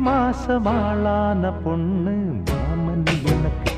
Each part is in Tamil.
மாசமாளான பொண்ணு மாமன் எனக்கு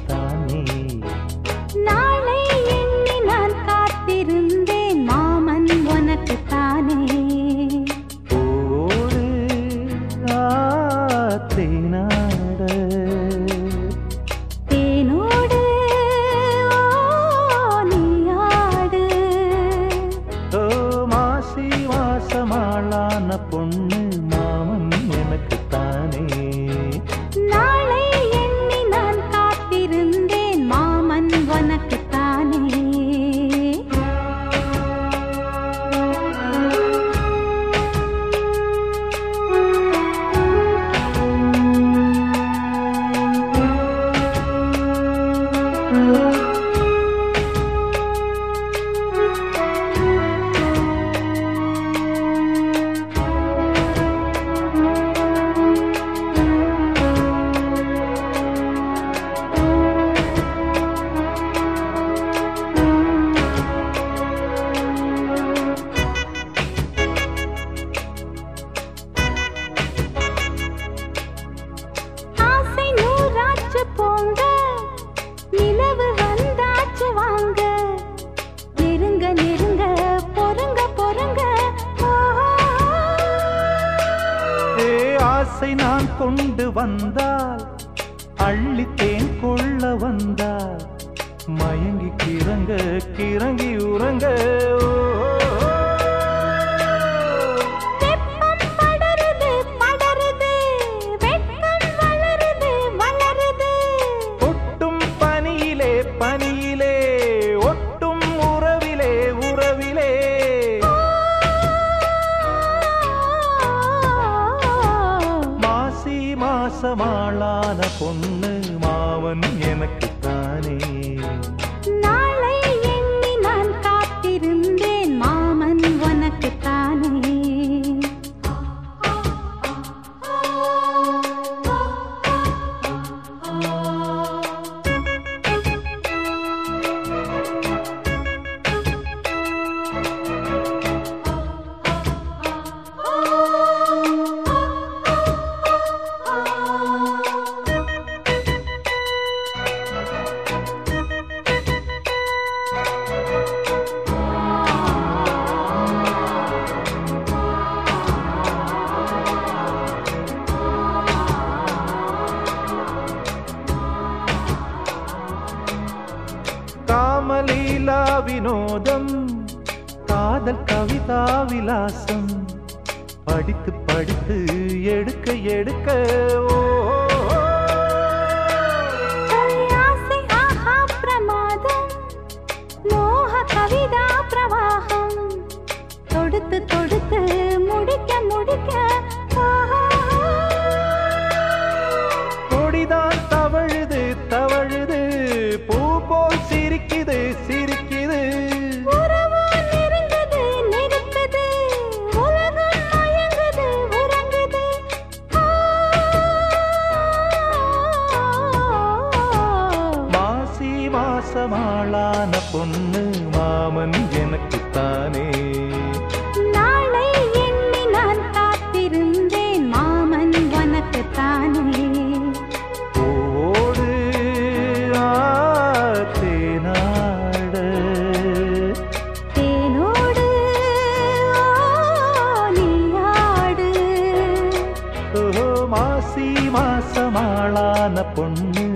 ஆசை நான் கொண்டு வந்தால் அள்ளித்தேன் கொள்ள வந்தால் மயங்கி கிறங்க கிறங்கி உறங்க. பாசமாளான பொண்ணு மாவன் எனக்கு வினோதம் காதல் கவிதா விலாசம் படித்து படித்து எடுக்க எடுக்க ஓ, மாசமாளான பொண்ணு மாமன் எனக்கு தானே நாளை எண்ணி நான் காத்திருந்தேன் மாமன் உனக்கு தானே ஆத்தேனாட தேனோடு ஓ, நீயாடு மாசி மாசமாளான பொண்ணு